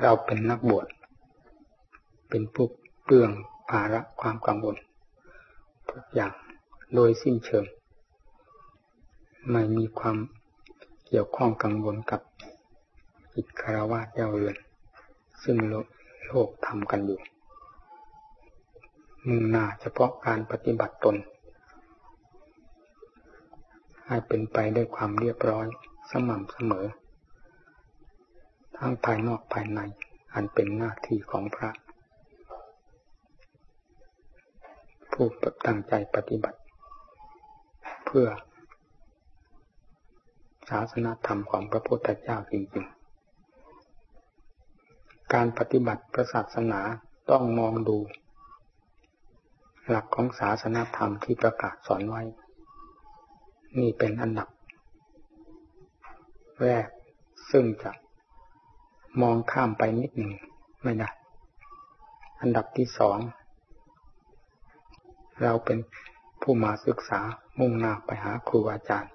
เราเป็นนักบวชเป็นผู้เปลืองภาระความกังวลทุกอย่างโดยสิ้นเชิง ไม่มีความเกี่ยวข้องกังวลกับอิจคารวะเย้าเรือน ซึ่งโลกทำกันอยู่มุ่งหน้าเฉพาะการปฏิบัติตน ให้เป็นไปด้วยความเรียบร้อยสม่ำเสมอ ทั้งภายนอกภายใน อันเป็นหน้าที่ของพระ ผู้ตั้งใจปฏิบัติ เพื่อ ศาสนาธรรมของพระพุทธเจ้าจริงๆ การปฏิบัติพระศาสนาต้องมองดู หลักของศาสนาธรรมที่ประกาศสอนไว้ นี่เป็นอันดับแรกซึ่งจะ มองข้ามไปนิดหนึ่งไม่ได้ อันดับที่สอง เราเป็นผู้มาศึกษามุ่งหน้าไปหาครูอาจารย์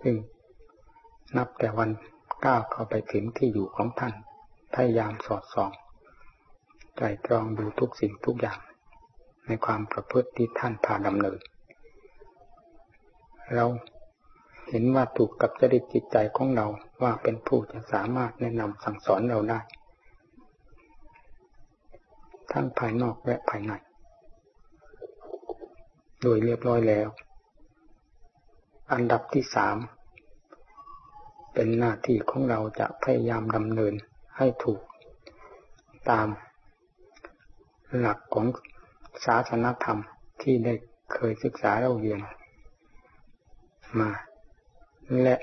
ซึ่งนับแต่วันก้าวเข้าไปถึงที่อยู่ของท่าน พยายามสอดส่องใจตรองดูทุกสิ่งทุกอย่าง ในความประพฤติที่ท่านพาดำเนิน เราเห็นว่าถูกกับจริตจิตใจของเรา ว่าเป็นผู้จะสามารถแนะนำสั่งสอนเราได้ ทั้งภายนอกและภายใน โดยเรียบร้อยแล้ว อันดับที่สาม เป็นหน้าที่ของเราจะพยายามดำเนินให้ถูก ตามหลักของศาสนธรรมที่ได้เคยศึกษาเราเรียนมา และ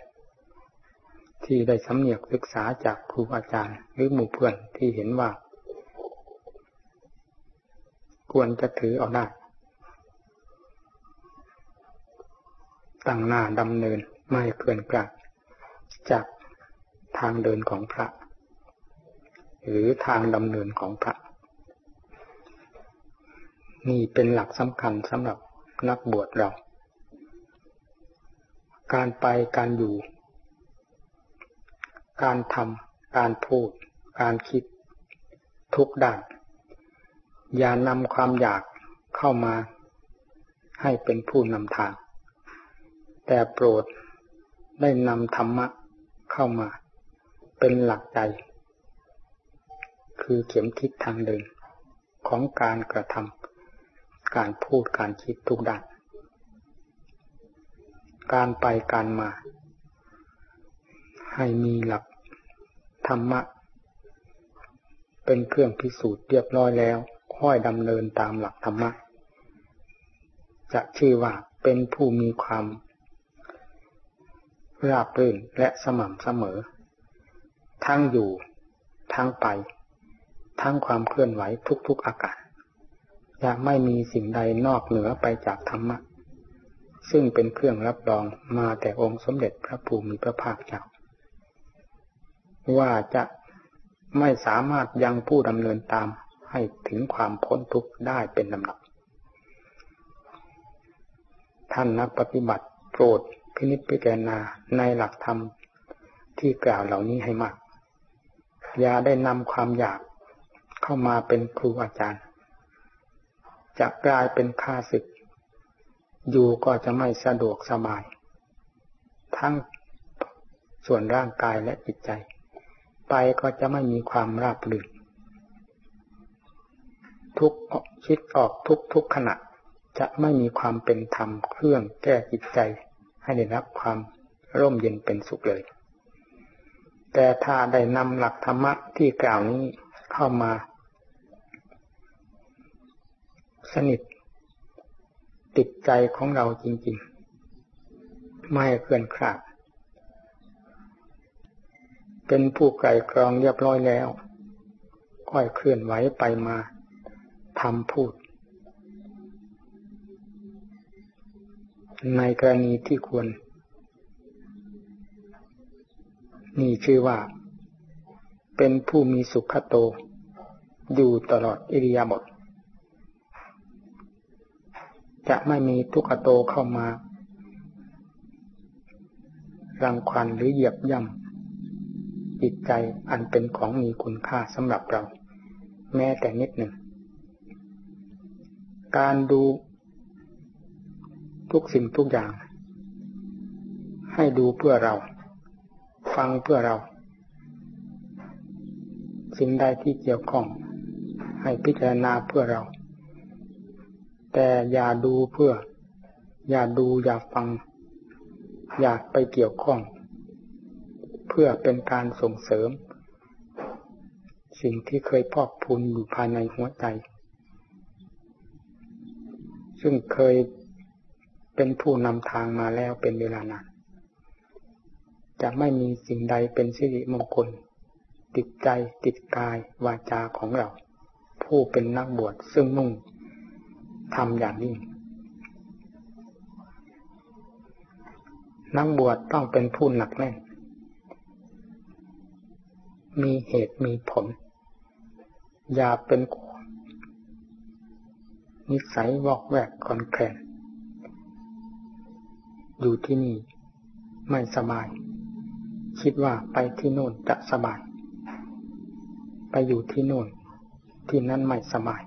ที่ได้สำเนียกศึกษาจากครูอาจารย์ หรือหมู่เพื่อนที่เห็นว่า ควรจะถือเอาได้ตั้งหน้าดำเนินไม่เกินกลัดจากทางเดินของพระ หรือทางดำเนินของพระ นี่เป็นหลักสำคัญสำหรับนักบวชเรา การไปการอยู่ การทำการพูด การคิดทุกด้าน อย่านำความอยากเข้ามาให้เป็นผู้นำทาง แต่โปรดได้นำธรรมะเข้ามา เป็นหลักใจ คือเข็มทิศทางเดิน ของการกระทำการพูดการคิดทุกด้าน การไปการมา ให้มีหลัก ธรรมะ เป็นเครื่องพิสูจน์เรียบร้อยแล้วค่อยดำเนินตามหลักธรรมะ จะชื่อว่าเป็นผู้มีความราบรื่นและสม่ำเสมอ ทั้งอยู่ ทั้งไป ทั้งความเคลื่อนไหวทุกๆอาการจะไม่มีสิ่งใดนอกเหนือไปจากธรรมะ ซึ่งเป็นเครื่องรับรองมาแต่องค์สมเด็จพระภูมิพระภาคเจ้า ว่าจะไม่สามารถยังผู้ดำเนินตามให้ถึงความพ้นทุกข์ได้เป็นลำดับ ท่านนักปฏิบัติโปรดพินิจพิจารณาในหลักธรรมที่กล่าวเหล่านี้ให้มาก อย่าได้นำความอยากเข้ามาเป็นครูอาจารย์ จะกลายเป็นข้าศึก อยู่ก็จะไม่สะดวกสบาย ทั้งส่วนร่างกายและจิตใจ ไปก็จะไม่มีความราบรื่นทุกคิดออกทุกทุกขณะจะไม่มีความเป็นธรรมเครื่องแก้จิตใจ ให้ได้รับความร่มเย็นเป็นสุขเลย แต่ถ้าได้นำหลักธรรมะที่กล่าวนี้เข้ามา สนิท ติดใจของเราจริงๆ ไม่เคลื่อนคลาด เป็นผู้ไกลกรองเรียบร้อยแล้ว ค่อยเคลื่อนไหวไปมาทำพูด ในกรณีที่ควร นี่ชื่อว่า เป็นผู้มีสุขโต อยู่ตลอดอิริยาบถจะไม่มีทุกขโตเข้ามา รังควันหรือเหยียบย่ำ จิตใจอันเป็นของมีคุณค่าสำหรับเรา แม้แต่นิดหนึ่ง การดูทุกสิ่งทุกอย่าง ให้ดูเพื่อเรา ฟังเพื่อเรา สิ่งใดที่เกี่ยวข้อง ให้พิจารณาเพื่อเรา แต่อย่าดูเพื่อ อย่าดูอย่าฟัง อย่าไปเกี่ยวข้อง เพื่อเป็นการส่งเสริม สิ่งที่เคยพอกพูนอยู่ภายในหัวใจ ซึ่งเคยเป็นผู้นำทางมาแล้วเป็นเวลานานจะไม่มีสิ่งใดเป็นสิริมงคล ติดใจติดกายวาจาของเรา ผู้เป็นนักบวชซึ่งมุ่งทำอย่างนี้นักบวชต้องเป็นผู้หนักแน่น มีเหตุมีผล อย่าเป็นนิสัยวอกแวกคอนแคลนอยู่ที่นี่ไม่สบาย คิดว่าไปที่โน่นจะสบาย ไปอยู่ที่โน่น ที่นั่นไม่สบาย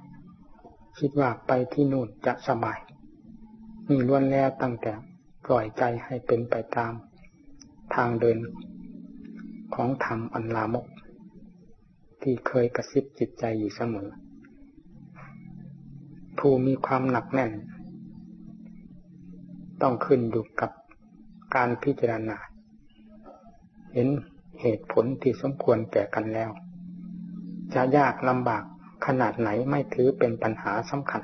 คิดว่าไปที่โน่นจะสบายนี่ล้วนแล้วตั้งแต่ปล่อยใจให้เป็นไปตาม ทางเดินของธรรมอันลามก ที่เคยกระซิบจิตใจอยู่เสมอ ผู้มีความหนักแน่น ต้องขึ้นอยู่กับการพิจารณา เห็นเหตุผลที่สมควรแก่กันแล้ว จะยากลำบากขนาดไหนไม่ถือเป็นปัญหาสำคัญ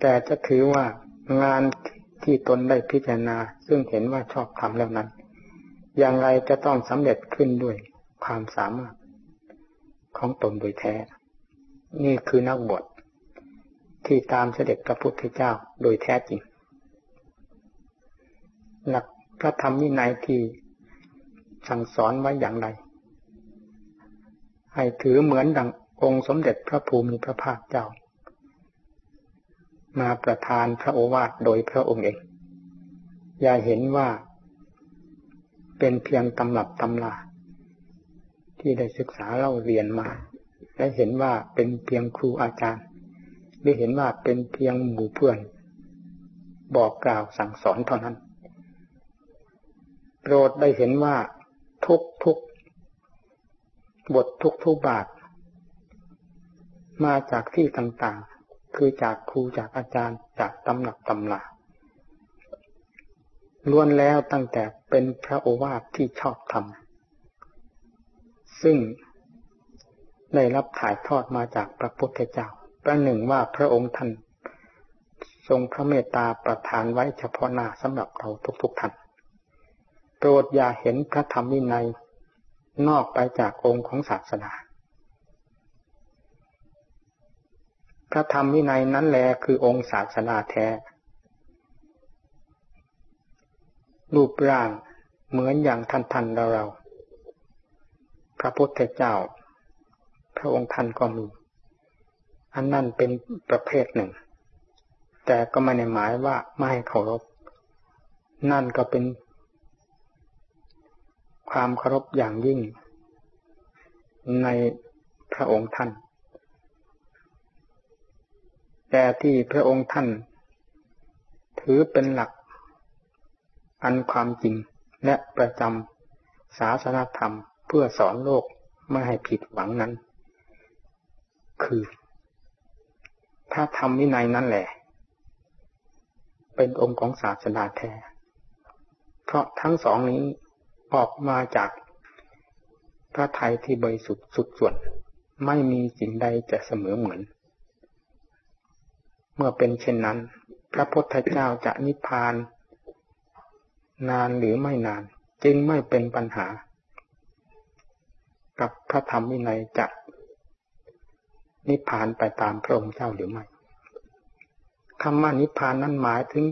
แต่จะถือว่างานที่ตนได้พิจารณา ซึ่งเห็นว่าชอบทำแล้วนั้น อย่างไรจะต้องสำเร็จขึ้นด้วย ความสามารถของตนโดยแท้ นี่คือนักบวชที่ตามเสด็จพระพุทธเจ้าโดยแท้จริง หลักพระธรรมวินัยที่สั่งสอนไว้อย่างไร ให้ถือเหมือนดังองค์สมเด็จพระภูมิพระภาคเจ้า มาประทานพระโอวาทโดยพระองค์เอง อย่าเห็นว่าเป็นเพียงตำรับตำลา ที่ได้ศึกษาเล่าเรียนมา และเห็นว่าเป็นเพียงครูอาจารย์หรือเห็นว่าเป็นเพียงหมู่เพื่อน บอกกล่าวสั่งสอนเท่านั้น โปรดได้เห็นว่าทุกทุกบททุกทุกบาท มาจากที่ต่างๆ คือจากครูจากอาจารย์จากตำหนักตำลาล้วนแล้วตั้งแต่เป็นพระโอวาทที่ชอบธรรม ซึ่งได้รับถ่ายทอดมาจากพระพุทธเจ้า ประหนึ่งว่าพระองค์ท่านทรงพระเมตตาประทานไว้เฉพาะหน้าสำหรับเราทุกๆท่าน โปรดอย่าเห็นพระธรรมวินัยนอกไปจากองค์ของศาสนา พระธรรมวินัยนั้นแลคือองค์ศาสนาแท้ รูปร่างเหมือนอย่างท่านท่านเราเรา พระพุทธเจ้า พระองค์ท่านก็มี อันนั่นเป็นประเภทหนึ่ง แต่ก็ไม่ได้หมายว่าไม่ให้เคารพ นั่นก็เป็น ความเคารพอย่างยิ่ง ในพระองค์ท่าน แต่ที่พระองค์ท่าน ถือเป็นหลัก อันความจริงและประจำศาสนธรรม เพื่อสอนโลกไม่ให้ผิดหวังนั้น คือพระธรรมวินัยนั่นแหละ เป็นองค์ของศาสนาแท้ เพราะทั้งสองนี้ออกมาจากพระไทยที่บริสุทธิ์สุดส่วน ไม่มีสิ่งใดจะเสมอเหมือน เมื่อเป็นเช่นนั้น พระพุทธเจ้าจะนิพพาน นานหรือไม่นาน จึงไม่เป็นปัญหา กับพระธรรมวินัยจะนิพพานไปตามพระองค์เจ้าหรือไม่คำว่านิพพานนั้นหมายถึง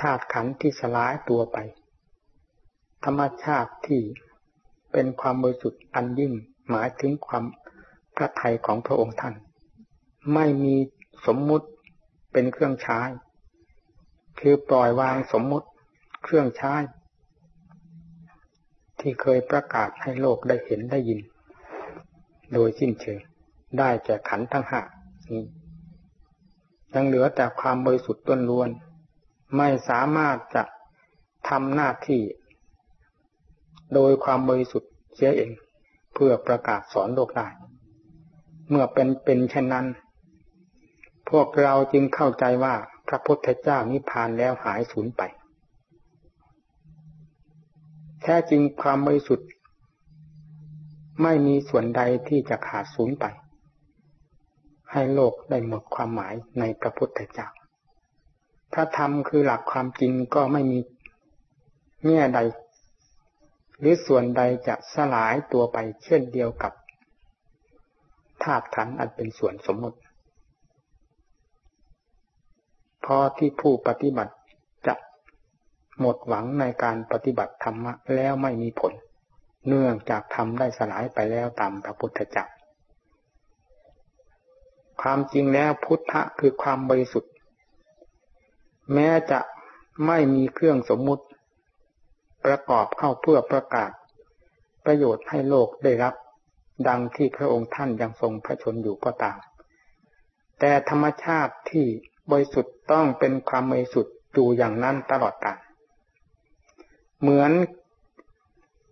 ธาตุขันธ์ที่สลายตัวไป ธรรมชาติที่เป็นความบริสุทธิ์อันยิ่งหมายถึงความพระทัยของพระองค์ท่าน ไม่มีสมมุติเป็นเครื่องใช้ คือปล่อยวางสมมุติเครื่องใช้ ที่เคยประกาศให้โลกได้เห็นได้ยิน โดยสิ้นเชิงได้แก่ขันทั้งห้านี้ยังเหลือแต่ความบริสุทธิ์ต้นล้วน ไม่สามารถจะทำหน้าที่ โดยความบริสุทธิ์เสียเอง เพื่อประกาศสอนโลกได้ เมื่อเป็นเป็นเช่นนั้น พวกเราจึงเข้าใจว่าพระพุทธเจ้านิพพานแล้วหายสูญไป แท้จริงความบริสุทธิ์ ไม่มีส่วนใดที่จะขาดสูญไป ให้โลกได้หมดความหมายในพระพุทธเจ้าพระธรรมคือหลักความจริงก็ไม่มีแง่ใด หรือส่วนใดจะสลายตัวไปเช่นเดียวกับธาตุขันอันเป็นส่วนสมมติ พอที่ผู้ปฏิบัติ หมดหวังในการปฏิบัติธรรมะแล้วไม่มีผล เนื่องจากทำได้สลายไปแล้วตามพระพุทธเจ้าความจริงแล้วพุทธะคือความบริสุทธิ์ แม้จะไม่มีเครื่องสมมุติ ประกอบเข้าเพื่อประกาศ ประโยชน์ให้โลกได้รับ ดังที่พระองค์ท่านยังทรงพระชนอยู่ก็ตาม แต่ธรรมชาติที่บริสุทธิ์ต้องเป็นความบริสุทธิ์อยู่อย่างนั้นตลอดกาล เหมือน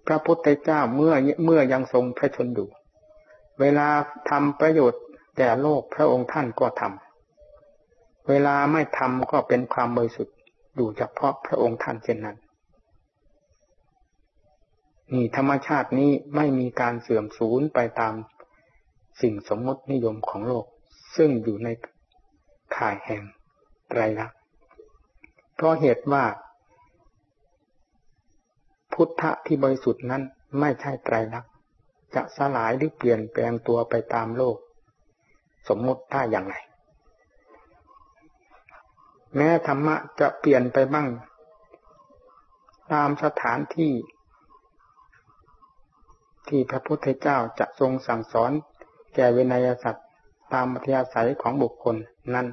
พระพุทธเจ้าเมื่อเมื่อยังทรงพระชนอยู่ เวลาทำประโยชน์แก่โลกพระองค์ท่านก็ทำเวลาไม่ทำก็เป็นความบริสุทธิ์อยู่เฉพาะพระองค์ท่านเช่นนั้น นี่ธรรมชาตินี้ไม่มีการเสื่อมสูญไปตามสิ่งสมมตินิยมของโลก ซึ่งอยู่ในข่ายแห่งไตรลักษณ์เพราะเหตุว่า พุทธะที่บริสุทธิ์นั้นไม่ใช่ไตรลักษณ์จะสลายหรือเปลี่ยนแปลงตัวไปตามโลก สมมุติได้อย่างไร แม้ธรรมะจะเปลี่ยนไปบ้าง ตามสถานที่ ที่พระพุทธเจ้าจะทรงสั่งสอน แก่เวนยสัตว์ตามมัธยาศัยของบุคคลนั้น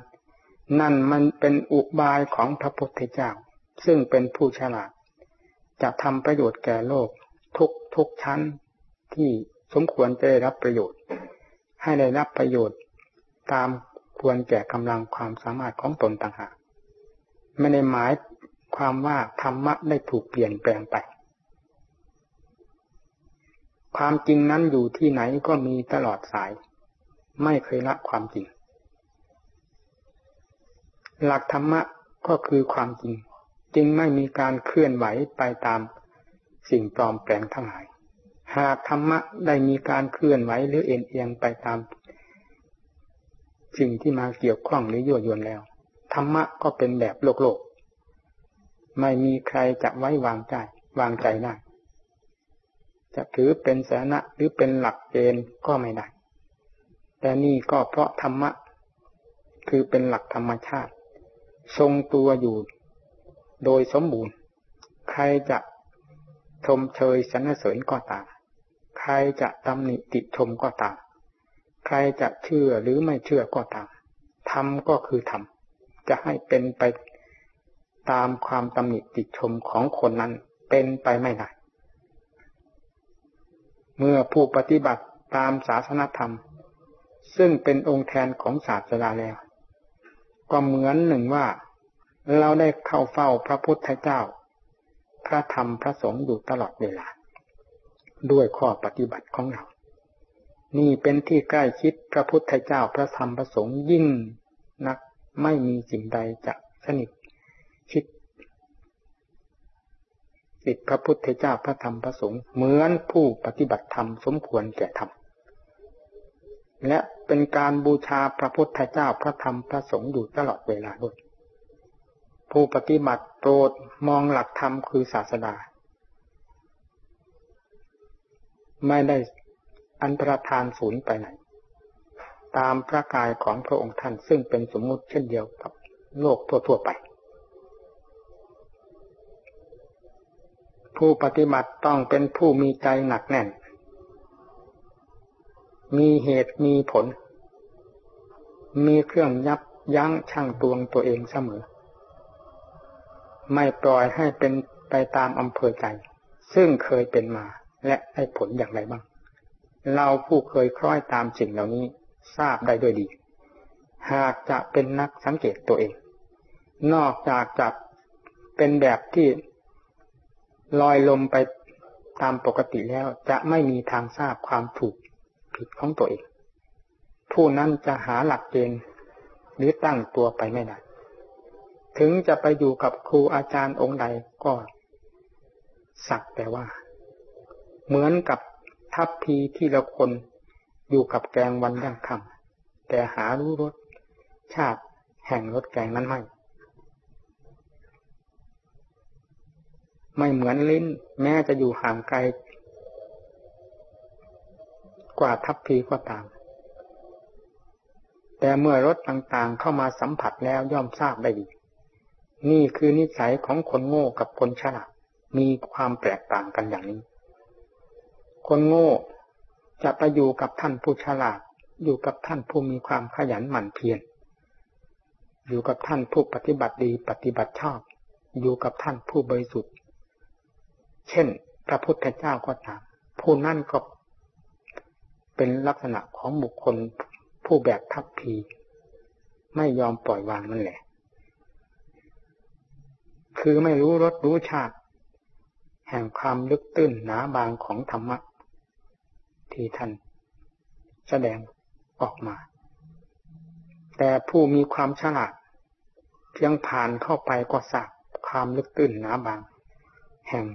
นั่นมันเป็นอุบายของพระพุทธเจ้า ซึ่งเป็นผู้ฉลาด จะทำประโยชน์แก่โลก ทุกทุกชั้นที่สมควรจะได้รับประโยชน์ ให้ได้รับประโยชน์ตามควรแก่กำลังความสามารถของตนต่างหากไม่ได้หมายความว่าธรรมะได้ถูกเปลี่ยนแปลงไป ความจริงนั้นอยู่ที่ไหนก็มีตลอดสาย ไม่เคยละความจริง หลักธรรมะก็คือความจริง จึงไม่มีการเคลื่อนไหวไปตามสิ่งปลอมแปลงทั้งหลาย หากธรรมะได้มีการเคลื่อนไหวหรือเอ็นเอียงไปตาม สิ่งที่มาเกี่ยวข้องหรือยั่วยวนแล้ว ธรรมะก็เป็นแบบโลกโลก ไม่มีใครจะไว้วางใจ วางใจได้ จะถือเป็นสาระหรือเป็นหลักเกณฑ์ก็ไม่ได้ แต่นี่ก็เพราะธรรมะ คือเป็นหลักธรรมชาติ ทรงตัวอยู่ โดยสมบูรณ์ ใครจะชมเชยสรรเสริญก็ตาม ใครจะตำหนิติชมก็ตาม ใครจะเชื่อหรือไม่เชื่อก็ตามทำก็คือทำจะให้เป็นไปตามความตำหนิติชมของคนนั้นเป็นไปไม่ได้ เมื่อผู้ปฏิบัติตามศาสนธรรม ซึ่งเป็นองค์แทนของศาสนาแล้ว ก็เหมือนหนึ่งว่า เราได้เข้าเฝ้าพระพุทธเจ้า พระธรรมพระสงฆ์อยู่ตลอดเวลา ด้วยข้อปฏิบัติของเรา นี่เป็นที่ใกล้ชิดพระพุทธเจ้าพระธรรมพระสงฆ์ยิ่งนักไม่มีสิ่งใดจะสนิทชิดติดพระพุทธเจ้าพระธรรมพระสงฆ์เหมือนผู้ปฏิบัติธรรมสมควรแก่ธรรมและเป็นการบูชาพระพุทธเจ้าพระธรรมพระสงฆ์อยู่ตลอดเวลาด้วย ผู้ปฏิบัติโปรดมองหลักธรรมคือศาสดา ไม่ได้อันตรธานศูนย์ไปไหน ตามพระกายของพระองค์ท่านซึ่งเป็นสมมุติเช่นเดียวกับโลกทั่วๆไป ผู้ปฏิบัติต้องเป็นผู้มีใจหนักแน่น มีเหตุมีผล มีเครื่องยับยั้งชั่งตวงตัวเองเสมอ ไม่ปล่อยให้เป็นไปตามอำเภอใจ ซึ่งเคยเป็นมาและได้ผลอย่างไรบ้าง เราผู้เคยคล้อยตามสิ่งเหล่านี้ทราบได้ด้วยดี หากจะเป็นนักสังเกตตัวเอง นอกจากจะเป็นแบบที่ลอยลมไปตามปกติแล้วจะไม่มีทางทราบความถูกผิดของตัวเอง ผู้นั้นจะหาหลักเกณฑ์หรือตั้งตัวไปไม่ได้ ถึงจะไปอยู่กับครูอาจารย์องค์ใดก็สักแต่ว่า เหมือนกับทัพพีที่ละคนอยู่กับแกงวันยังคำแต่หารู้รสชาติแห่งรสแกงนั้นไม่ไม่เหมือนลิ้น แม้จะอยู่ห่างไกล กว่าทัพพีก็ตาม แต่เมื่อรสต่างๆเข้ามาสัมผัสแล้วย่อมทราบได้ดี นี่คือนิสัยของคนโง่กับคนฉลาด มีความแตกต่างกันอย่างนี้ คนโง่จะไปอยู่กับท่านผู้ฉลาด อยู่กับท่านผู้มีความขยันหมั่นเพียร อยู่กับท่านผู้ปฏิบัติดีปฏิบัติชอบ อยู่กับท่านผู้บริสุทธิ์ เช่น พระพุทธเจ้าก็ตาม ผู้นั่นก็เป็นลักษณะของบุคคลผู้แบบทัพพี ไม่ยอมปล่อยวางนั่นแหละ คือไม่รู้รสรู้ชาติ แห่งความลึกตื้นหนาบางของธรรมะ ที่ท่านแสดงออกมา แต่ผู้มีความฉลาด เพียงผ่านเข้าไปก็ทราบความลึกตื้นหนาบาง แห่ง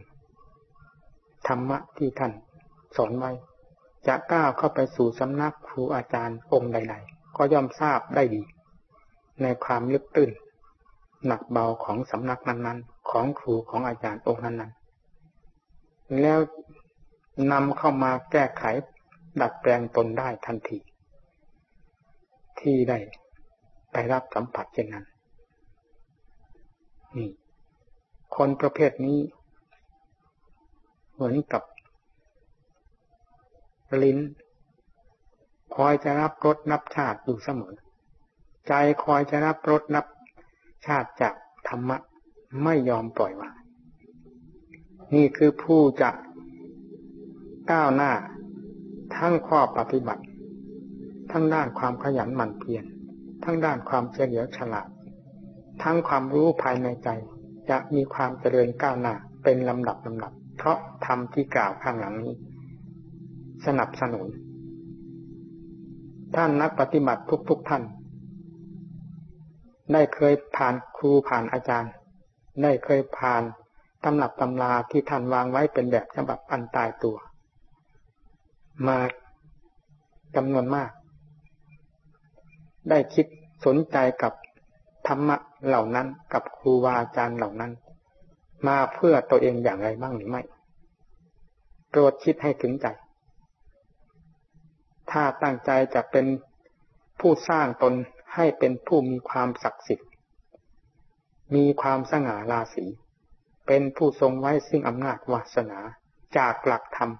ธรรมะที่ท่านสอนไว้ จะก้าวเข้าไปสู่สำนักครูอาจารย์องค์ใด ๆ ก็ย่อมทราบได้ดี ในความลึกตื้น หนักเบาของสำนักนั้นๆ ของครูของอาจารย์องค์นั้นๆ แล้วนำเข้ามาแก้ไขดัดแปลงตนได้ทันที ที่ได้ไปรับสัมผัสเช่นนั้น นี่ คนประเภทนี้ เหมือนกับลิ้น คอยจะรับรสนับชาติอยู่เสมอ ใจคอยจะรับรสนับ ชาติจากธรรมะไม่ยอมปล่อยวางนี่คือผู้จะก้าวหน้าทั้งข้อปฏิบัติ ทั้งด้านความขยันหมั่นเพียรทั้งด้านความเฉลียวฉลาด ทั้งความรู้ภายในใจ จะมีความเจริญก้าวหน้าเป็นลำดับลำดับ เพราะธรรมที่กล่าวข้างหลังนี้ สนับสนุน ท่านนักปฏิบัติทุกๆทท่าน ได้เคยผ่านครูผ่านอาจารย์ ได้เคยผ่านตำหนับตำราที่ท่านวางไว้เป็นแบบฉบับอันตายตัว มาจำนวนมาก ได้คิดสนใจกับธรรมะเหล่านั้นกับครูบาอาจารย์เหล่านั้น มาเพื่อตัวเองอย่างไรบ้างหรือไม่โปรดคิดให้ถึงใจ ถ้าตั้งใจจะเป็นผู้สร้างตน ให้เป็นผู้มีความศักดิ์สิทธิ์ มีความสง่าราศีเป็นผู้ทรงไว้ซึ่งอำนาจวาสนาจากหลักธรรม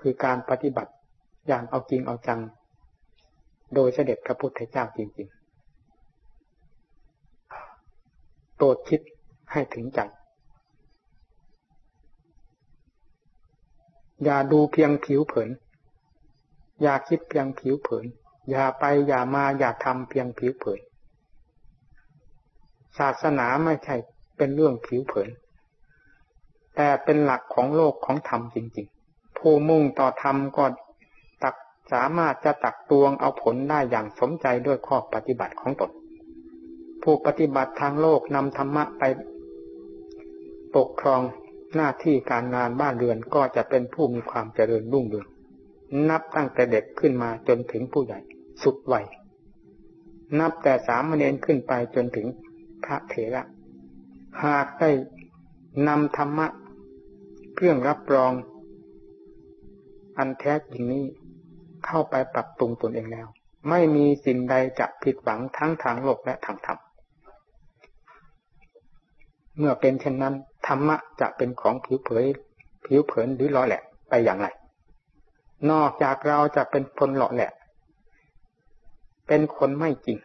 คือการปฏิบัติอย่างเอาจริงเอาจัง โดยเสด็จพระพุทธเจ้าจริงๆโปรดคิดให้ถึงใจอย่าดูเพียงผิวเผิน อย่าคิดเพียงผิวเผิน อย่าไปอย่ามาอย่าทำเพียงผิวเผิน ศาสนาไม่ใช่เป็นเรื่องผิวเผิน แต่เป็นหลักของโลกของธรรมจริง ๆ ผู้มุ่งต่อธรรมก็ตักสามารถจะตักตวงเอาผลได้อย่างสมใจด้วยข้อปฏิบัติของตน ผู้ปฏิบัติทางโลกนำธรรมะไปปกครองหน้าที่การงานบ้านเรือนก็จะเป็นผู้มีความเจริญรุ่งเรืองนับตั้งแต่เด็กขึ้นมาจนถึงผู้ใหญ่ สุดวัยนับแต่สามเณรขึ้นไปจนถึงพระเถระ หากได้นำธรรมะ เครื่องรับรอง อันแท้จริงนี้เข้าไปปรับปรุงตนเองแล้ว ไม่มีสิ่งใดจะผิดหวังทั้งทางโลกและทางธรรม เมื่อเป็นเช่นนั้น ธรรมะจะเป็นของผิวเผย ผิวเผินหรือลอแหละไปอย่างไร นอกจากเราจะเป็นคนหล่อแหละ เป็นคนไม่จริง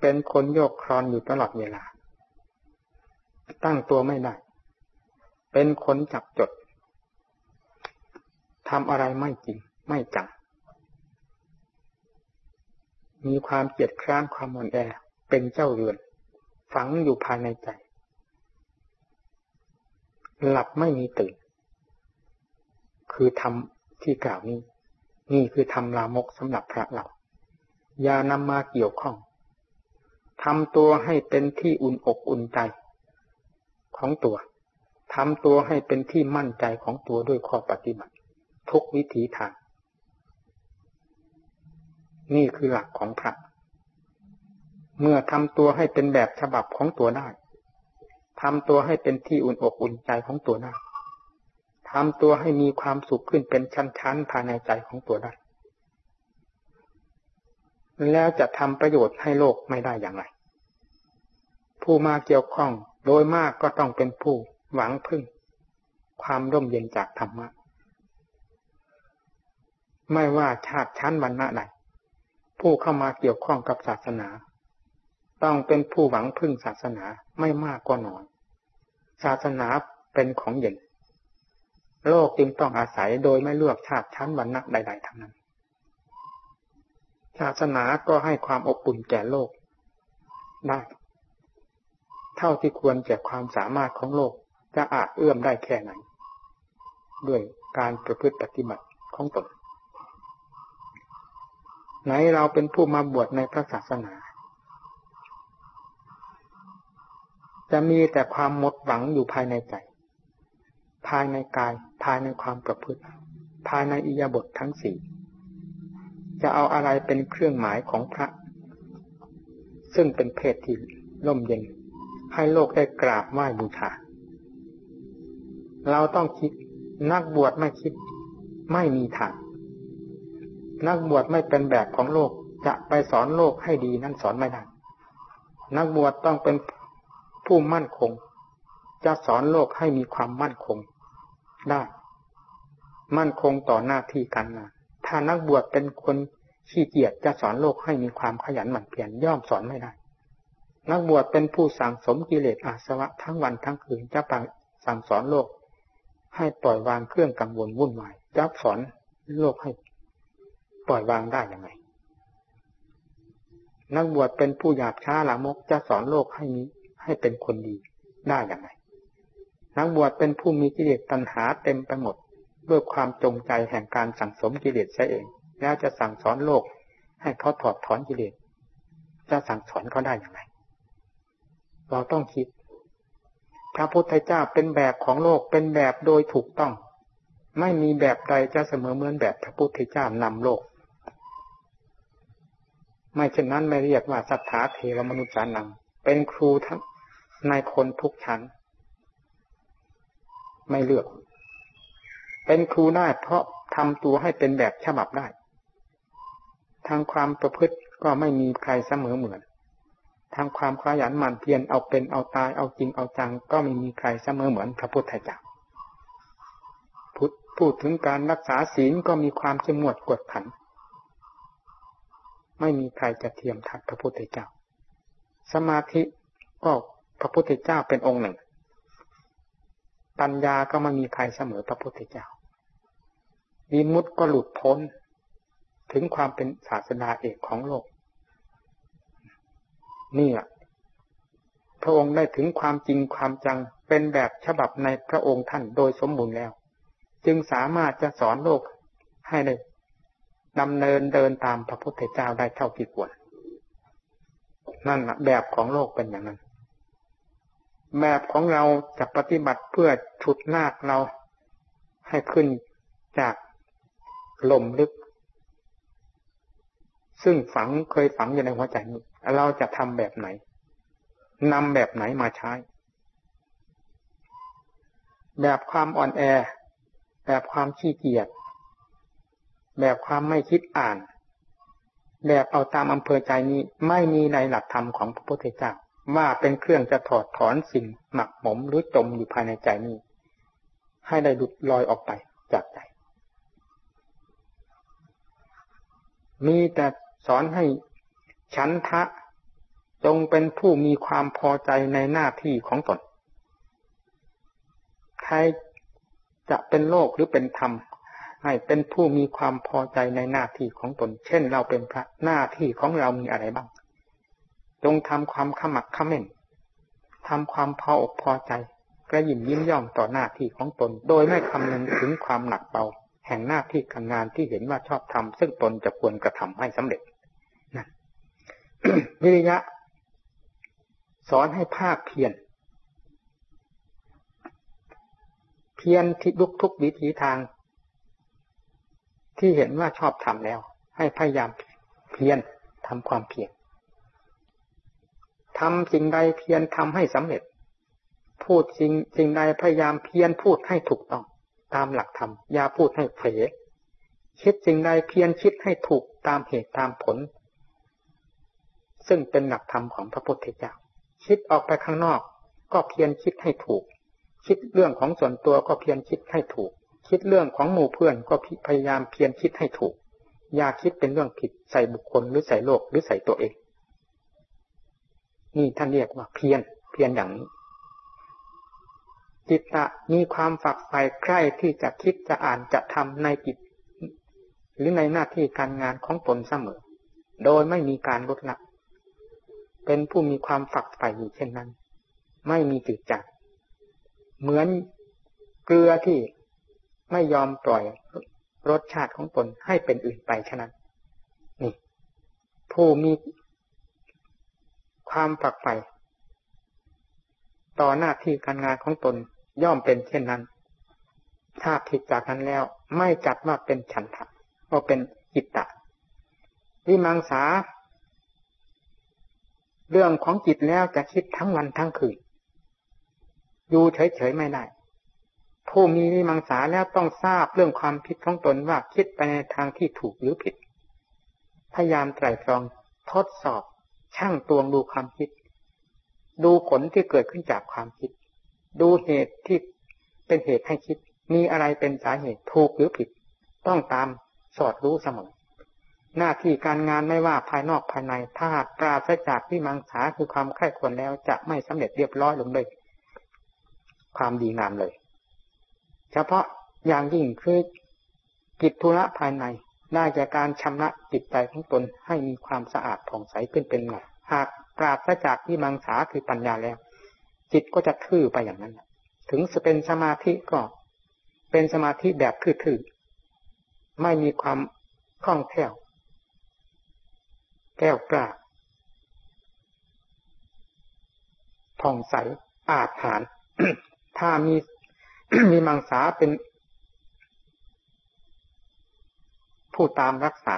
เป็นคนโยกครอนอยู่ตลอดเวลา ตั้งตัวไม่ได้ เป็นคนจับจดทำอะไรไม่จริง ไม่จัง มีความเกียดคร้านความอ่อนแอ เป็นเจ้าเรือน ฝังอยู่ภายในใจ หลับไม่มีตื่น คือทำ ที่กล่าวนี้ นี่คือทำลามกสำหรับพระเรา อย่านำมาเกี่ยวข้องทำตัวให้เป็นที่อุ่นอกอุ่นใจ ของตัวทำตัวให้เป็นที่มั่นใจของตัวด้วยข้อปฏิบัติ ทุกวิถีทาง นี่คือหลักของพระ เมื่อทำตัวให้เป็นแบบฉบับของตัวได้ทำตัวให้เป็นที่อุ่นอกอุ่นใจของตัวได้ ทำตัวให้มีความสุขขึ้นเป็นชั้นๆภายในใจของตัวได้ แล้วจะทำประโยชน์ให้โลกไม่ได้อย่างไร ผู้มาเกี่ยวข้องโดยมากก็ต้องเป็นผู้หวังพึ่ง ความร่มเย็นจากธรรมะ ไม่ว่าชาติชั้นวรรณะใดผู้เข้ามาเกี่ยวข้องกับศาสนา ต้องเป็นผู้หวังพึ่งศาสนาไม่มากก็น้อย ศาสนาเป็นของเย็น โลกจึงต้องอาศัยโดยไม่เลือกชาติชั้นวรรณะใด ๆทั้งนั้น ศาสนาก็ให้ความอบอุ่นแก่โลก ได้ เท่าที่ควรแก่ความสามารถของโลกจะอาจเอื้อมได้แค่ไหน ด้วยการประพฤติปฏิบัติของตนไหนเราเป็นผู้มาบวชในพระศาสนา จะมีแต่ความหมดหวังอยู่ภายในใจ ภายในกาย ภายในความประพฤติ ภายในอิยาบททั้งสี่จะเอาอะไรเป็นเครื่องหมายของพระ ซึ่งเป็นเพศที่ร่มเย็น ให้โลกได้กราบไหว้บูชาเราต้องคิด นักบวชไม่คิด ไม่มีทางนักบวชไม่เป็นแบบของโลกจะไปสอนโลกให้ดีนั้นสอนไม่ได้นักบวชต้องเป็นผู้มั่นคง จะสอนโลกให้มีความมั่นคง ได้ มั่นคงต่อหน้าที่การงาน ถ้านักบวชเป็นคนขี้เกียจจะสอนโลกให้มีความขยันหมั่นเพียรย่อมสอนไม่ได้ นักบวชเป็นผู้สั่งสมกิเลสอาสวะทั้งวันทั้งคืนจะปังสั่งสอนโลก ให้ปล่อยวางเครื่องกังวลวุ่นวายจะสอนโลกให้ปล่อยวางได้ยังไง นักบวชเป็นผู้หยาบช้าละมกจะสอนโลกให้มีให้เป็นคนดีได้อย่างไร นักบวชเป็นผู้มีกิเลสตัณหาเต็มไปหมด ด้วยความจงใจแห่งการสั่งสมกิเลสใช่เอง แล้วจะสั่งสอนโลก ให้เขาถอดถอนกิเลสจะสั่งสอนเขาได้อย่างไร เราต้องคิด พระพุทธเจ้าเป็นแบบของโลกเป็นแบบโดยถูกต้อง ไม่มีแบบใดจะเสมอเหมือนแบบพระพุทธเจ้านำโลก ไม่เช่นนั้นไม่เรียกว่าสัทธาเทวมนุษย์สานังเป็นครูทั้งในคนทุกชั้น ไม่เลือก เป็นครูได้เพราะทำตัวให้เป็นแบบฉบับได้ ทางความประพฤติก็ไม่มีใครเสมอเหมือน ทางความขยันหมั่นเพียรเอาเป็นเอาตายเอาจริงเอาจัง ก็ไม่มีใครเสมอเหมือนพระพุทธเจ้าพูดถึงการรักษาศีลก็มีความเข้มงวดกวดขัน ไม่มีใครจะเทียมทัดพระพุทธเจ้า สมาธิก็พระพุทธเจ้าเป็นองค์หนึ่ง ปัญญาก็ไม่มีใครเสมอพระพุทธเจ้าวิมุตต์ก็หลุดพ้น ถึงความเป็นศาสดาเอกของโลก นี่แหละพระองค์ได้ถึงความจริงความจังเป็นแบบฉบับในพระองค์ท่านโดยสมบูรณ์แล้ว จึงสามารถจะสอนโลกให้ได้ดำเนินเดินตามพระพุทธเจ้าได้เท่าที่ควร นั่นแหละแบบของโลกเป็นอย่างนั้น แบบของเราจะปฏิบัติเพื่อฉุดลากเราให้ขึ้นจากลมลึก ซึ่งฝังเคยฝังอยู่ในหัวใจนี้เราจะทำแบบไหนนำแบบไหนมาใช้ แบบความอ่อนแอ แบบความขี้เกียจแบบความไม่คิดอ่าน แบบเอาตามอำเภอใจนี้ไม่มีในหลักธรรมของพระพุทธเจ้า ว่าเป็นเครื่องจะถอดถอนสิ่งหมักหมมหรือจมอยู่ภายในใจนี้ ให้ได้หลุดลอยออกไปจากใจ มีแต่สอนให้ฉันทะจงเป็นผู้มีความพอใจในหน้าที่ของตน ใครจะเป็นโลกหรือเป็นธรรม ให้เป็นผู้มีความพอใจในหน้าที่ของตน เช่น เราเป็นพระหน้าที่ของเรามีอะไรบ้าง จงทำความขมักขม้นทำความพออกพอใจกระยิมยิ้มย่องต่อหน้าที่ของตน โดยไม่คำนึงถึงความหนักเบาแห่งหน้าที่การงานที่เห็นว่าชอบทำซึ่งตนจะควรกระทำให้สำเร็จนะวิริยะ สอนให้ภาคเพียรเพียรที่ลุกทุกวิถีทาง ที่เห็นว่าชอบทำแล้ว ให้พยายามเพียรทำความเพียร ทำสิ่งใดเพียรทำให้สำเร็จ พูดสิ่งสิ่งใดพยายามเพียรพูดให้ถูกต้อง ตามหลักธรรมอย่าพูดให้เผลคิดสิ่งใดเพียรคิดให้ถูกตามเหตุตามผล ซึ่งเป็นหลักธรรมของพระพุทธเจ้า คิดออกไปข้างนอก ก็เพียรคิดให้ถูก คิดเรื่องของส่วนตัวก็เพียรคิดให้ถูก คิดเรื่องของหมู่เพื่อนก็พยายามเพียรคิดให้ถูก อย่าคิดเป็นเรื่องผิดใส่บุคคลหรือใส่โลกหรือใส่ตัวเอง นี่ท่านเรียกว่าเพียรเพียรอย่างนี้จิตตะมีความฝักใฝ่ใคร่ที่จะคิดจะอ่านจะทำในจิต หรือในหน้าที่การงานของตนเสมอ โดยไม่มีการลดละเป็นผู้มีความฝักใฝ่อยู่เช่นนั้น ไม่มีจืดจัดเหมือนเกลือที่ไม่ยอมปล่อยรสชาติของตนให้เป็นอื่นไปฉะนั้น นี่ ผู้มี ความฝักใฝ่ต่อหน้าที่การงานของตนย่อมเป็นเช่นนั้น ถ้าผิดจากนั้นแล้วไม่จัดว่าเป็นฉันทะว่าเป็นจิตตะ วิมังสา เรื่องของจิตแล้วจะคิดทั้งวันทั้งคืน อยู่เฉยๆไม่ได้ ผู้มีวิมังสาแล้วต้องทราบเรื่องความผิดของตนว่าคิดไปในทางที่ถูกหรือผิด พยายามไตรตรองทดสอบ ช่างตวงดูความคิด ดูผลที่เกิดขึ้นจากความคิด ดูเหตุที่เป็นเหตุให้คิด มีอะไรเป็นสาเหตุถูกหรือผิด ต้องตามสอดรู้เสมอ หน้าที่การงานไม่ว่าภายนอกภายใน ถ้าปราศจากที่มังสาคือความไข้ควรแล้วจะไม่สำเร็จเรียบร้อยลงเลยความดีงามเลย เฉพาะอย่างยิ่งคือกิจธุระภายใน ได้แก่การชำระจิตใจของตนให้มีความสะอาดผ่องใสขึ้นเป็นหมดหากปราศจากที่มังสาคือปัญญาแล้ว จิตก็จะทื่อไปอย่างนั้นถึงจะเป็นสมาธิก็ เป็นสมาธิแบบทื่อๆไม่มีความคล่องแคล่ว แก้วกล้าผ่องใสอาจฐานถ้ามีมีมังสาเป็น ผู้ตามรักษา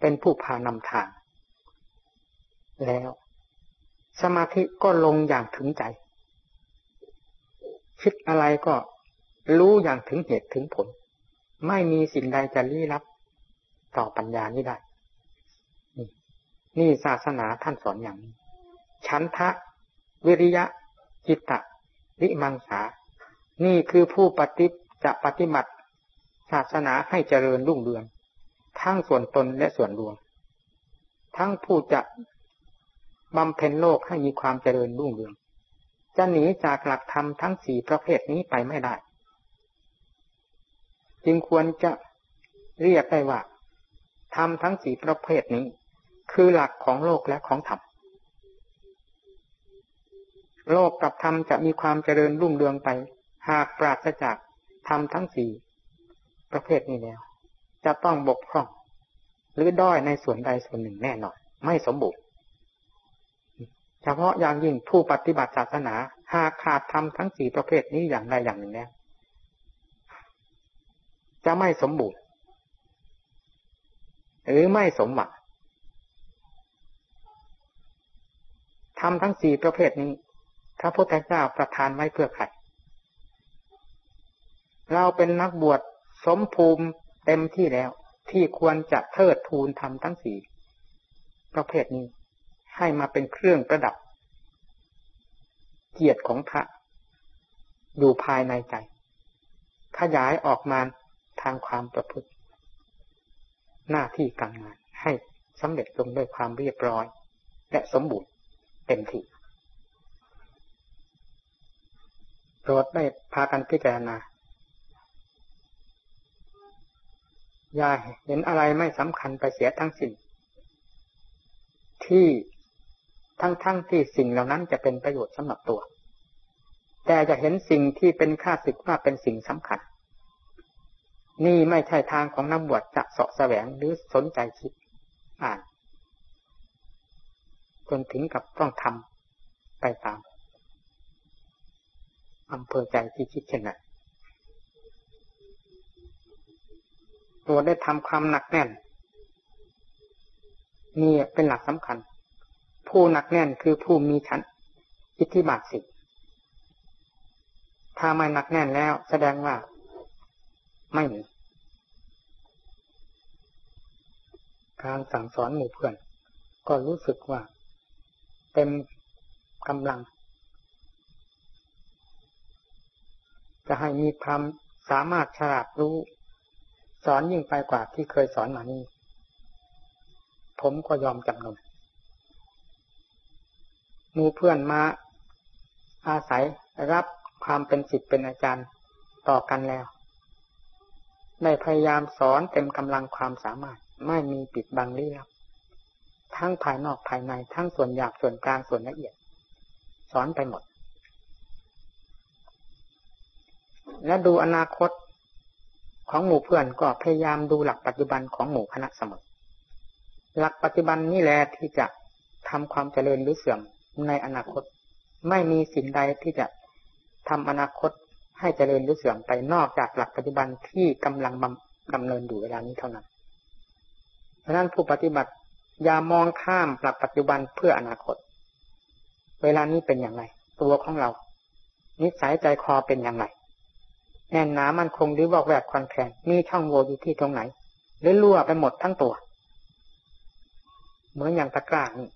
เป็นผู้พานำทาง แล้ว สมาธิก็ลงอย่างถึงใจ คิดอะไรก็รู้อย่างถึงเหตุถึงผล ไม่มีสิ่งใดจะลี้ลับ ต่อปัญญานี้ได้ นี่นี่ศาสนาท่านสอนอย่างนี้ ชันทะ วิริยะจิตตะ วิมังสา นี่คือผู้ปฏิจะปฏิบัติ ศาสนาให้เจริญรุ่งเรือง ทั้งส่วนตนและส่วนรวม ทั้งผู้จะบำเพ็ญโลกให้มีความเจริญรุ่งเรือง จะหนีจากหลักธรรมทั้งสี่ประเภทนี้ไปไม่ได้ จึงควรจะเรียกได้ว่าธรรมทั้งสี่ประเภทนี้ คือหลักของโลกและของธรรมโลกกับธรรมจะมีความเจริญรุ่งเรืองไป หากปราศจากธรรมทั้งสี่ ประเภทนี้แล้ว จะต้องบกพร่อง หรือด้อยในส่วนใดส่วนหนึ่งแน่นอนไม่สมบูรณ์เฉพาะอย่างยิ่งผู้ปฏิบัติศาสนาหากขาดทำทั้งสี่ประเภทนี้อย่างใดอย่างหนึ่งแล้วจะไม่สมบูรณ์หรือไม่สมหวังทำทั้งสี่ประเภทนี้ พระพุทธเจ้าประทานไว้เพื่อใครเราเป็นนักบวช สมภูมิเต็มที่แล้ว ที่ควรจะเทิดทูนทำทั้งสี่ประเภทนี้ ให้มาเป็นเครื่องประดับ เกียรติของพระ อยู่ภายในใจ ขยายออกมาทางความประพฤติ หน้าที่การงานให้สำเร็จลงด้วยความเรียบร้อย และสมบูรณ์เต็มที่โปรดได้พากันพิจารณา อย่าเห็นอะไรไม่สำคัญไปเสียทั้งสิ้นที่ทั้งๆทที่สิ่งเหล่านั้นจะเป็นประโยชน์สำหรับตัว แต่จะเห็นสิ่งที่เป็นค่าศึกว่าเป็นสิ่งสำคัญ นี่ไม่ใช่ทางของนักบวชจะเสาะแสวงหรือสนใจคิดอ่านจนถึงกับต้องทำไปตามอำเภอใจที่คิดเช่นนั้น ตัวได้ทำความหนักแน่น นี่เป็นหลักสำคัญ ผู้หนักแน่นคือผู้มีชั้นอิทธิบาทสิถ้าไม่หนักแน่นแล้วแสดงว่า ไม่มี การสั่งสอนหมู่เพื่อน ก็รู้สึกว่า เต็มกำลัง จะให้มีความสามารถฉลาดรู้ สอนยิ่งไปกว่าที่เคยสอนมานี้ผมก็ยอมจำนนมูเพื่อนมาอาศัยรับความเป็นสิทธิ์เป็นอาจารย์ต่อกันแล้ว ได้พยายามสอนเต็มกำลังความสามารถ ไม่มีปิดบังเลี้ยบทั้งภายนอกภายในทั้งส่วนหยาบส่วนกลางส่วนละเอียด สอนไปหมด และดูอนาคต ของหมู่เพื่อนก็พยายามดูหลักปัจจุบันของหมู่คณะเสมอ หลักปัจจุบันนี่แหละที่จะทำความเจริญหรือเสื่อมในอนาคต ไม่มีสิ่งใดที่จะทำอนาคตให้เจริญหรือเสื่อมไปนอกจากหลักปัจจุบันที่กำลังดำเนินอยู่เวลานี้เท่านั้นเพราะนั้นผู้ปฏิบัติอย่ามองข้ามหลักปัจจุบันเพื่ออนาคต เวลานี้เป็นอย่างไร ตัวของเรา นิสัยใจคอเป็นอย่างไร แน่นหนามันคงหรือบอกแวกคอนแคลนมีช่องโหว่อยู่ที่ตรงไหน หรือรั่วไปหมดทั้งตัว เหมือนอย่างตะกร้านี่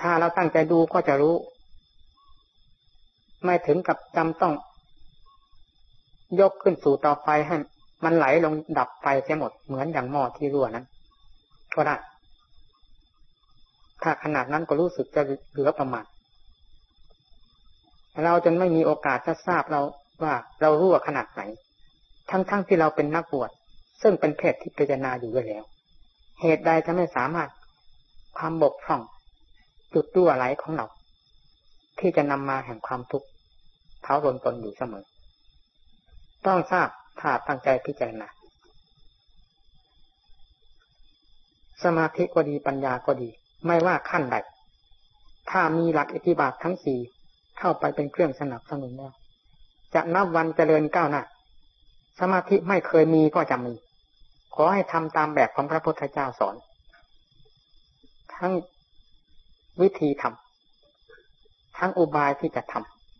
ถ้าเราตั้งใจดูก็จะรู้ ไม่ถึงกับจำต้อง ยกขึ้นสู่ต่อไฟให้มันไหลลงดับไฟเสียหมดเหมือนอย่างหม้อที่รั่วนั้นก็ได้ถ้าขนาดนั้นก็รู้สึกจะเหลือประมาณเราจนไม่มีโอกาสจะทราบเรา ว่าเรารั่วขนาดไหน ทั้งๆทที่เราเป็นนักบวชซึ่งเป็นเพศที่พิจารณาอยู่ด้วยแล้ว เหตุใดจะไม่สามารถความบกพร่อง จุดรั่วไหลของเรา ที่จะนำมาแห่งความทุกข์เท้ารนตนอยู่เสมอ ต้องทราบถ้าตั้งใจพิจารณาสมาธิก็ดีปัญญาก็ดี ไม่ว่าขั้นใด ถ้ามีหลักอธิบาททั้งสี่เข้าไปเป็นเครื่องสนับสนุนแล้ว จะนับวันเจริญก้าวหน้า สมาธิไม่เคยมีก็จะมี ขอให้ทำตามแบบของพระพุทธเจ้าสอน ทั้งวิธีทำทั้งอุบายที่จะท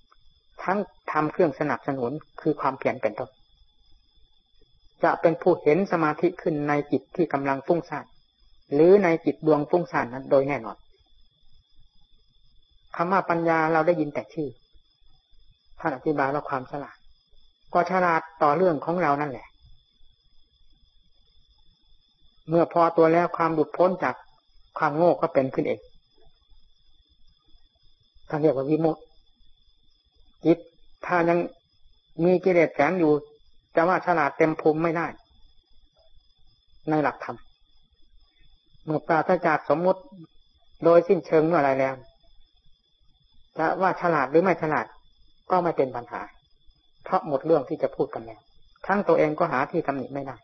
ำทั้งทำเครื่องสนับสนุนคือความเพียรเป็นต้น จะเป็นผู้เห็นสมาธิขึ้นในจิตที่กำลังฟุ้งซ่านหรือในจิตดวงฟุ้งซ่านนั้นโดยแน่นอนคำว่าปัญญาเราได้ยินแต่ชื่อ ท่านอธิบายว่าความฉลาด ก็ฉลาดต่อเรื่องของเรานั่นแหละ เมื่อพอตัวแล้วความหลุดพ้นจากความโง่ก็เป็นขึ้นเองท่านเรียกว่าวิมุตจิตถ้ายังมีกิเลสแฝงอยู่จะว่าฉลาดเต็มภูมิไม่ได้ ในหลักธรรมเมื่อปราศจากสมมุติโดยสิ้นเชิงเมื่อไรแล้วจะว่าฉลาดหรือไม่ฉลาด ก็ไม่เป็นปัญหา เพราะหมดเรื่องที่จะพูดกันแล้วทั้งตัวเองก็หาที่ตำหนิไม่ได้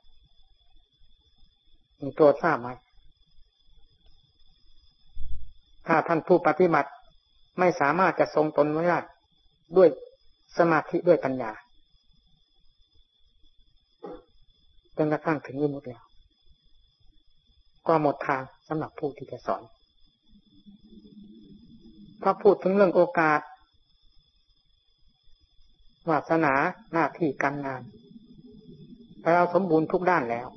มีตัวทราบไหมถ้าท่านผู้ปฏิบัติไม่สามารถจะทรงตนไว้ได้ด้วยสมาธิด้วยปัญญาจนกระทั่งถึงยิมุตแล้วก็หมดทางสำหรับผู้ที่จะสอนพอพูดถึงเรื่องโอกาส วาสนาหน้าที่การงาน เราสมบูรณ์ทุกด้านแล้ว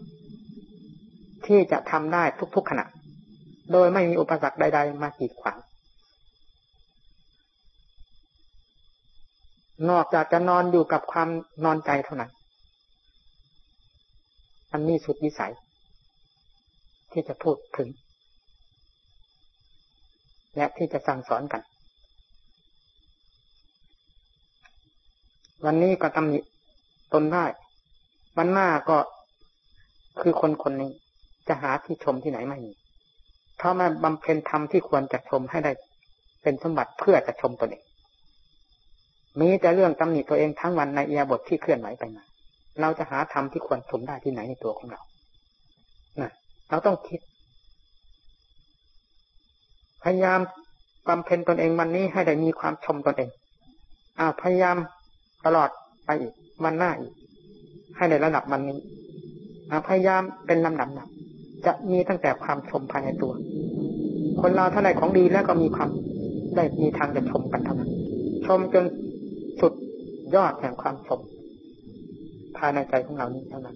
ที่จะทำได้ทุกๆขณะ โดยไม่มีอุปสรรคใด ๆ มากีดขวางนอกจากจะนอนอยู่กับความนอนใจเท่านั้น อันนี้สุดวิสัย ที่จะพูดถึง และที่จะสั่งสอนกัน วันนี้ก็ตำหนิตนได้ วันหน้าก็คือคนคนนี้จะหาที่ชมที่ไหนไม่มีเพราะมาบำเพ็ญธรรมที่ควรจะชมให้ได้ เป็นสมบัติเพื่อจะชมตนเองมีแต่เรื่องตำหนิตัวเองทั้งวันในเอียบทที่เคลื่อนไหวไปมา เราจะหาธรรมที่ควรชมได้ที่ไหนในตัวของเรานะเราต้องคิด พยายามบำเพ็ญตนเองวันนี้ให้ได้มีความชมตนเองอาพยายาม ตลอดไปอีกวันหน้าอีก ให้ในระดับมันนี้พยายามเป็นลำดับๆจะมีตั้งแต่ความชมภายในตัว คนเราถ้าได้ของดีแล้วก็มีความได้มีทางจะชมกันเท่านั้นชมจนสุดยอดแห่งความชมภายในใจของเรานี้เท่านั้น